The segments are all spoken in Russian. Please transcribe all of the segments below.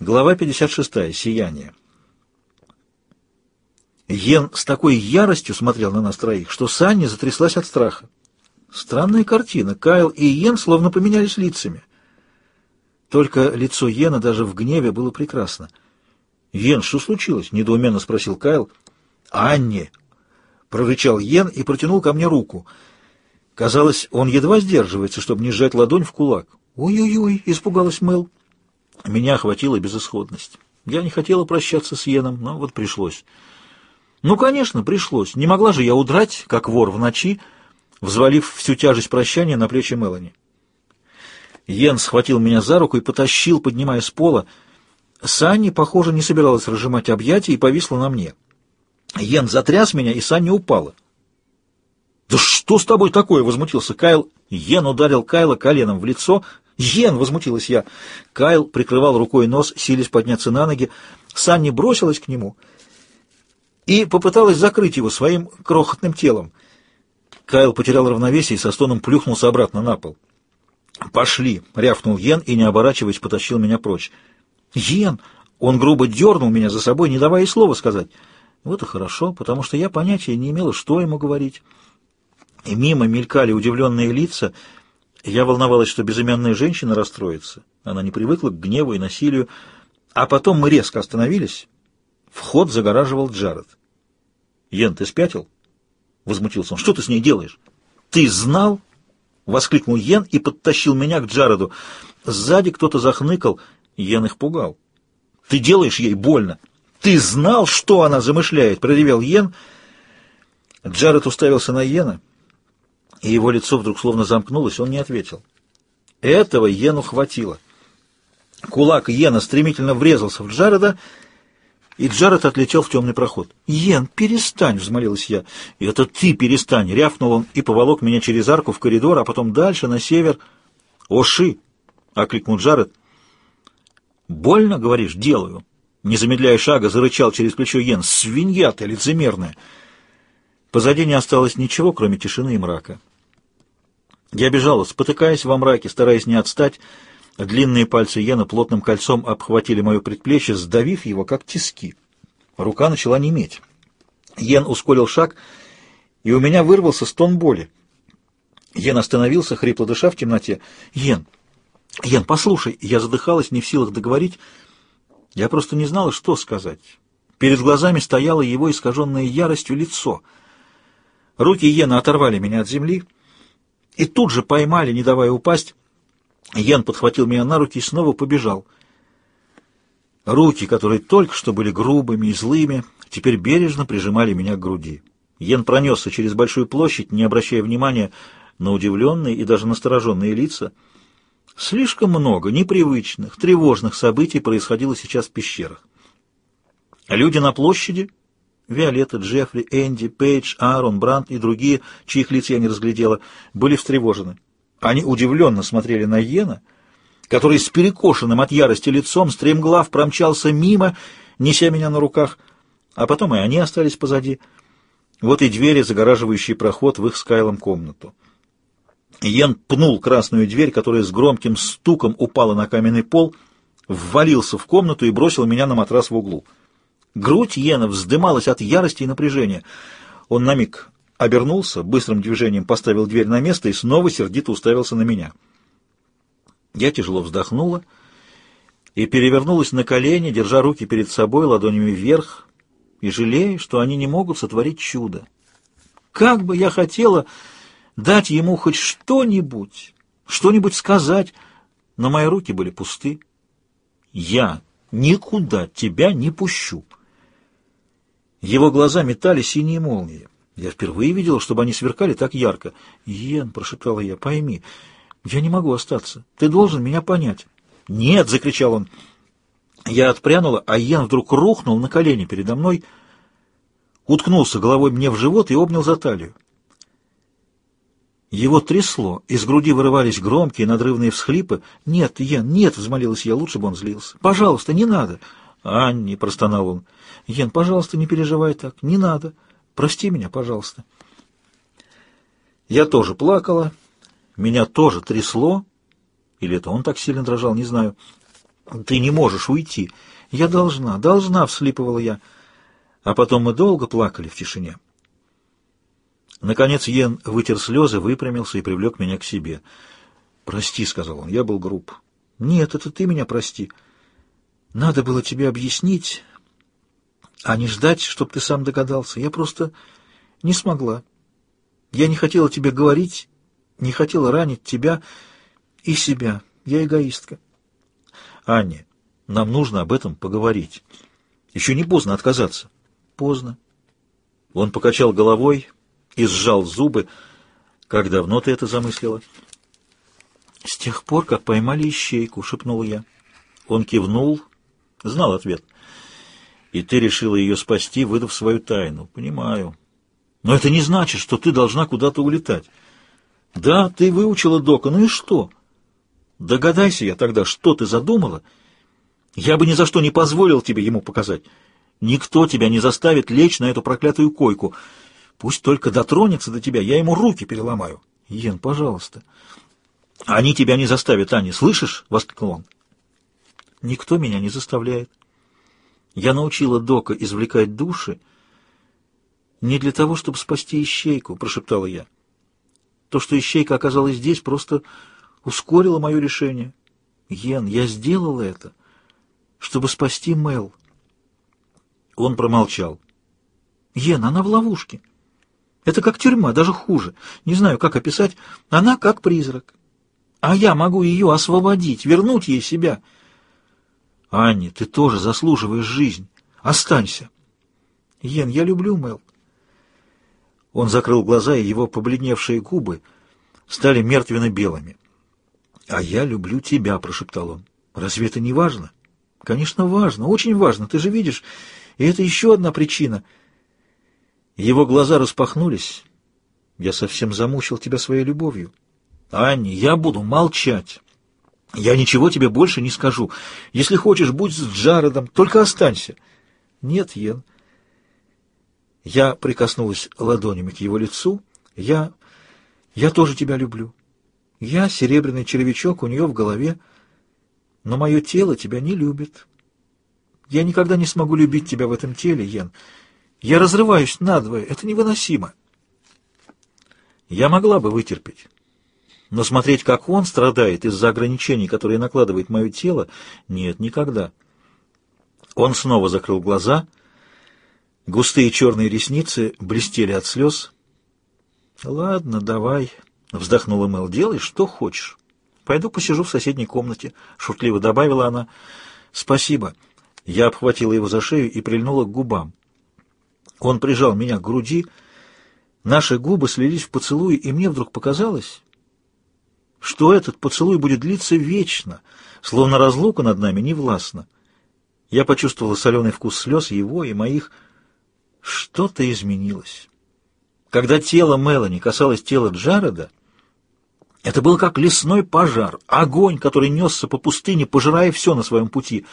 Глава 56. Сияние. Йен с такой яростью смотрел на нас троих, что Санни затряслась от страха. Странная картина. Кайл и Йен словно поменялись лицами. Только лицо Йена даже в гневе было прекрасно. «Йен, что случилось?» — недоуменно спросил Кайл. «Анне!» — прорычал Йен и протянул ко мне руку. Казалось, он едва сдерживается, чтобы не сжать ладонь в кулак. «Ой-ой-ой!» — испугалась Мэл. Меня охватила безысходность. Я не хотела прощаться с Йеном, но вот пришлось. Ну, конечно, пришлось. Не могла же я удрать, как вор в ночи, взвалив всю тяжесть прощания на плечи Мелани. Йен схватил меня за руку и потащил, поднимая с пола. Санни, похоже, не собиралась разжимать объятия и повисла на мне. Йен затряс меня, и Санни упала. «Да что с тобой такое?» — возмутился Кайл. Йен ударил Кайла коленом в лицо, «Йен!» — возмутилась я. Кайл прикрывал рукой нос, силясь подняться на ноги. Санни бросилась к нему и попыталась закрыть его своим крохотным телом. Кайл потерял равновесие и со стоном плюхнулся обратно на пол. «Пошли!» — рявкнул Йен и, не оборачиваясь, потащил меня прочь. «Йен!» — он грубо дернул меня за собой, не давая и слова сказать. Вот и хорошо, потому что я понятия не имела, что ему говорить. И мимо мелькали удивленные лица — я волновалась, что безымянная женщина расстроится. Она не привыкла к гневу и насилию. А потом мы резко остановились. Вход загораживал Джаред. «Йен, ты спятил?» — возмутился он. «Что ты с ней делаешь?» «Ты знал?» — воскликнул Йен и подтащил меня к Джареду. Сзади кто-то захныкал. Йен их пугал. «Ты делаешь ей больно!» «Ты знал, что она замышляет!» — проревел Йен. Джаред уставился на Йена и его лицо вдруг словно замкнулось, он не ответил. Этого Йену хватило. Кулак Йена стремительно врезался в Джареда, и Джаред отлетел в темный проход. «Йен, перестань!» — взмолилась я. «Это ты перестань!» — рявкнул он и поволок меня через арку в коридор, а потом дальше, на север. «Оши!» — окликнул Джаред. «Больно, говоришь, делаю?» Не замедляя шага, зарычал через плечо Йен. «Свинья ты лицемерная!» Позади не осталось ничего, кроме тишины и мрака. Я бежала, спотыкаясь во мраке, стараясь не отстать. Длинные пальцы Йена плотным кольцом обхватили мое предплечье, сдавив его, как тиски. Рука начала неметь. Йен ускорил шаг, и у меня вырвался стон боли. Йен остановился, хрипло дыша в темноте. «Йен! Йен, послушай!» Я задыхалась, не в силах договорить. Я просто не знала, что сказать. Перед глазами стояло его искаженное яростью лицо. Руки Йена оторвали меня от земли — и тут же поймали, не давая упасть. Йен подхватил меня на руки и снова побежал. Руки, которые только что были грубыми и злыми, теперь бережно прижимали меня к груди. Йен пронесся через большую площадь, не обращая внимания на удивленные и даже настороженные лица. Слишком много непривычных, тревожных событий происходило сейчас в пещерах. Люди на площади Виолетта, Джеффри, Энди, Пейдж, Аарон, Брандт и другие, чьих лиц я не разглядела, были встревожены. Они удивленно смотрели на Йена, который с перекошенным от ярости лицом стремглав промчался мимо, неся меня на руках, а потом и они остались позади. Вот и двери, загораживающие проход в их с Кайлом комнату. Йен пнул красную дверь, которая с громким стуком упала на каменный пол, ввалился в комнату и бросил меня на матрас в углу. Грудь Йена вздымалась от ярости и напряжения. Он на миг обернулся, быстрым движением поставил дверь на место и снова сердито уставился на меня. Я тяжело вздохнула и перевернулась на колени, держа руки перед собой ладонями вверх, и жалея, что они не могут сотворить чудо. Как бы я хотела дать ему хоть что-нибудь, что-нибудь сказать, но мои руки были пусты. Я никуда тебя не пущу. Его глаза метали синие молнии. Я впервые видел, чтобы они сверкали так ярко. «Йен», — прошептала я, — «пойми, я не могу остаться. Ты должен меня понять». «Нет!» — закричал он. Я отпрянула, а Йен вдруг рухнул на колени передо мной, уткнулся головой мне в живот и обнял за талию. Его трясло, из груди вырывались громкие надрывные всхлипы. «Нет, Йен, нет!» — взмолилась я, лучше бы он злился. «Пожалуйста, не надо!» «Анни!» — простонал он. «Йен, пожалуйста, не переживай так. Не надо. Прости меня, пожалуйста». Я тоже плакала. Меня тоже трясло. Или это он так сильно дрожал, не знаю. Ты не можешь уйти. Я должна, должна, вслипывала я. А потом мы долго плакали в тишине. Наконец Йен вытер слезы, выпрямился и привлек меня к себе. «Прости», — сказал он, — «я был груб». «Нет, это ты меня прости. Надо было тебе объяснить, а не ждать, чтобы ты сам догадался. Я просто не смогла. Я не хотела тебе говорить, не хотела ранить тебя и себя. Я эгоистка». «Аня, нам нужно об этом поговорить. Еще не поздно отказаться». «Поздно». Он покачал головой, и сжал зубы. «Как давно ты это замыслила?» «С тех пор, как поймали ищейку», — шепнул я. Он кивнул, знал ответ. «И ты решила ее спасти, выдав свою тайну. Понимаю. Но это не значит, что ты должна куда-то улетать. Да, ты выучила Дока, ну и что? Догадайся я тогда, что ты задумала. Я бы ни за что не позволил тебе ему показать. Никто тебя не заставит лечь на эту проклятую койку». Пусть только дотронется до тебя, я ему руки переломаю. Йен, пожалуйста. Они тебя не заставят, Аня, слышишь? — воскликнул он. Никто меня не заставляет. Я научила Дока извлекать души не для того, чтобы спасти ищейку, — прошептала я. То, что ищейка оказалась здесь, просто ускорило мое решение. Йен, я сделала это, чтобы спасти Мел. Он промолчал. Йен, она в ловушке. Это как тюрьма, даже хуже. Не знаю, как описать. Она как призрак. А я могу ее освободить, вернуть ей себя. Анни, ты тоже заслуживаешь жизнь. Останься. Йен, я люблю Мел. Он закрыл глаза, и его побледневшие губы стали мертвенно-белыми. «А я люблю тебя», — прошептал он. «Разве это не важно?» «Конечно, важно, очень важно, ты же видишь. И это еще одна причина — его глаза распахнулись. Я совсем замучил тебя своей любовью. Анни, я буду молчать. Я ничего тебе больше не скажу. Если хочешь, будь с Джаредом, только останься. Нет, Йен. Я прикоснулась ладонями к его лицу. Я... я тоже тебя люблю. Я серебряный червячок у нее в голове, но мое тело тебя не любит. Я никогда не смогу любить тебя в этом теле, Йен. Я разрываюсь надвое. Это невыносимо. Я могла бы вытерпеть. Но смотреть, как он страдает из-за ограничений, которые накладывает мое тело, нет, никогда. Он снова закрыл глаза. Густые черные ресницы блестели от слез. «Ладно, давай», — вздохнула Мэл, — «делай, что хочешь. Пойду посижу в соседней комнате», — шутливо добавила она. «Спасибо». Я обхватила его за шею и прильнула к губам. Он прижал меня к груди, наши губы слились в поцелуй, и мне вдруг показалось, что этот поцелуй будет длиться вечно, словно разлука над нами не властна. Я почувствовала соленый вкус слез его и моих. Что-то изменилось. Когда тело Мелани касалось тела Джареда, это был как лесной пожар, огонь, который несся по пустыне, пожирая все на своем пути.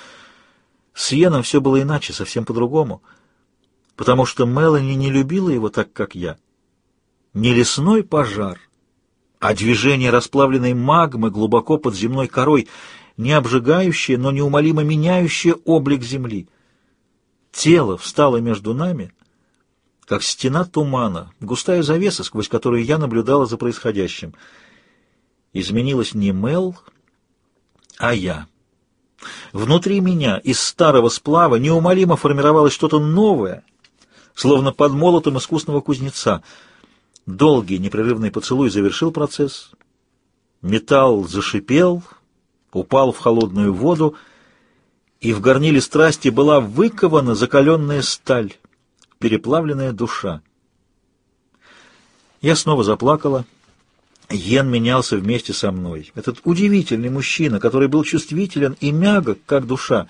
С Йеном все было иначе, совсем по-другому — потому что Мелани не любила его так, как я. Не лесной пожар, а движение расплавленной магмы глубоко под земной корой, не обжигающее, но неумолимо меняющее облик земли. Тело встало между нами, как стена тумана, густая завеса, сквозь которую я наблюдала за происходящим. Изменилась не Мел, а я. Внутри меня из старого сплава неумолимо формировалось что-то новое — словно под молотом искусного кузнеца. Долгий непрерывный поцелуй завершил процесс. Металл зашипел, упал в холодную воду, и в горниле страсти была выкована закаленная сталь, переплавленная душа. Я снова заплакала. Йен менялся вместе со мной. Этот удивительный мужчина, который был чувствителен и мягок, как душа,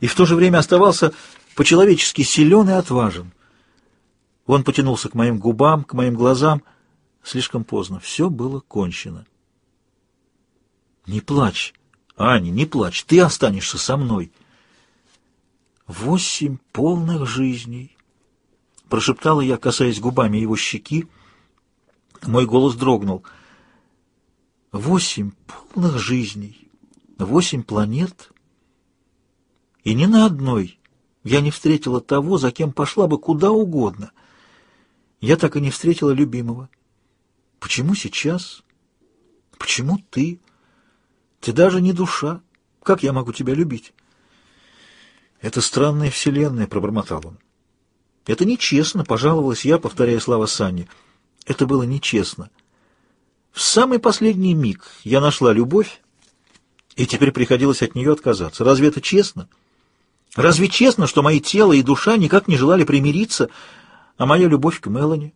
и в то же время оставался по-человечески силен и отважен. Он потянулся к моим губам, к моим глазам. Слишком поздно. Все было кончено. «Не плачь, Аня, не плачь. Ты останешься со мной». «Восемь полных жизней», — прошептала я, касаясь губами его щеки. Мой голос дрогнул. «Восемь полных жизней, восемь планет, И ни на одной я не встретила того, за кем пошла бы куда угодно. Я так и не встретила любимого. Почему сейчас? Почему ты? Ты даже не душа. Как я могу тебя любить? Это странная вселенная, пробормотал он. Это нечестно, пожаловалась я, повторяя слова Сани. Это было нечестно. В самый последний миг я нашла любовь, и теперь приходилось от нее отказаться. Разве это честно? Разве честно, что мои тело и душа никак не желали примириться, а моя любовь к Мелани?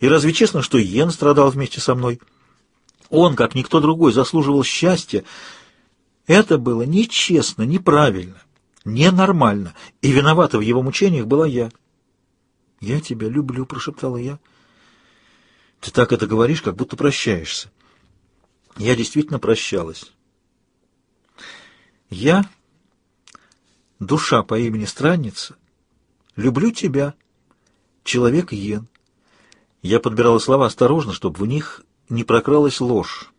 И разве честно, что Йен страдал вместе со мной? Он, как никто другой, заслуживал счастья. Это было нечестно, неправильно, ненормально, и виновата в его мучениях была я. «Я тебя люблю», — прошептала я. «Ты так это говоришь, как будто прощаешься». Я действительно прощалась. Я, душа по имени Странница, люблю тебя, человек Йен. Я подбирала слова осторожно, чтобы в них не прокралась ложь.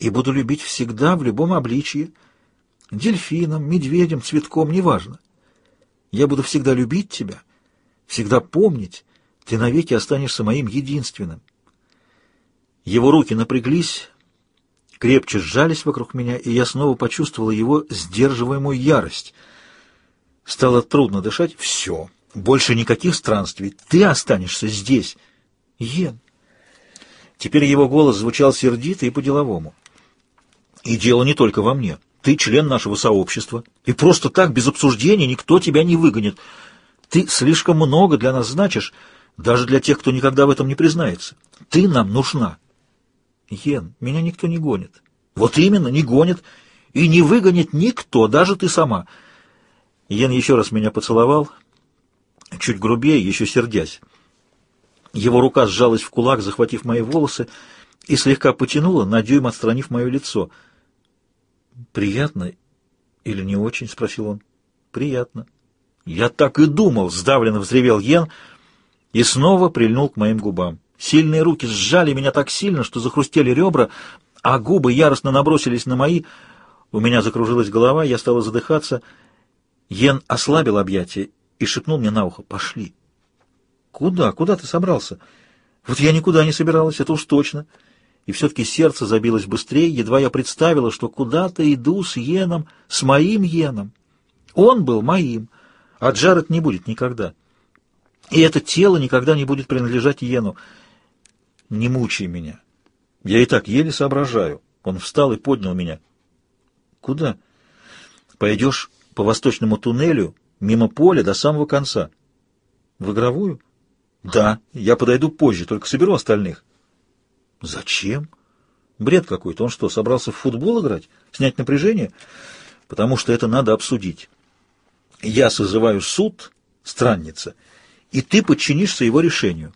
И буду любить всегда, в любом обличье, дельфином, медведем, цветком, неважно. Я буду всегда любить тебя, всегда помнить, ты навеки останешься моим единственным. Его руки напряглись, крепче сжались вокруг меня, и я снова почувствовала его сдерживаемую ярость. Стало трудно дышать. Все, больше никаких странствий. Ты останешься здесь. Йен. Теперь его голос звучал сердито и по-деловому. И дело не только во мне. Ты член нашего сообщества, и просто так, без обсуждения, никто тебя не выгонит. Ты слишком много для нас значишь, даже для тех, кто никогда в этом не признается. Ты нам нужна. Йен, меня никто не гонит. Вот именно, не гонит. И не выгонит никто, даже ты сама. Йен еще раз меня поцеловал, чуть грубее, еще сердясь. Его рука сжалась в кулак, захватив мои волосы, и слегка потянула, на дюйм отстранив мое лицо. «Приятно или не очень?» — спросил он. «Приятно». «Я так и думал!» — сдавленно взревел Йен и снова прильнул к моим губам. Сильные руки сжали меня так сильно, что захрустели ребра, а губы яростно набросились на мои. У меня закружилась голова, я стала задыхаться. Йен ослабил объятия и шепнул мне на ухо «Пошли». «Куда? Куда ты собрался?» «Вот я никуда не собиралась, это уж точно». И все-таки сердце забилось быстрее, едва я представила, что куда-то иду с Йеном, с моим Йеном. Он был моим, а Джаред не будет никогда. И это тело никогда не будет принадлежать Йену. Не мучай меня. Я и так еле соображаю. Он встал и поднял меня. Куда? Пойдешь по восточному туннелю, мимо поля до самого конца. В игровую? Да, я подойду позже, только соберу остальных. Зачем? Бред какой-то. Он что, собрался в футбол играть? Снять напряжение? Потому что это надо обсудить. Я созываю суд, странница, и ты подчинишься его решению.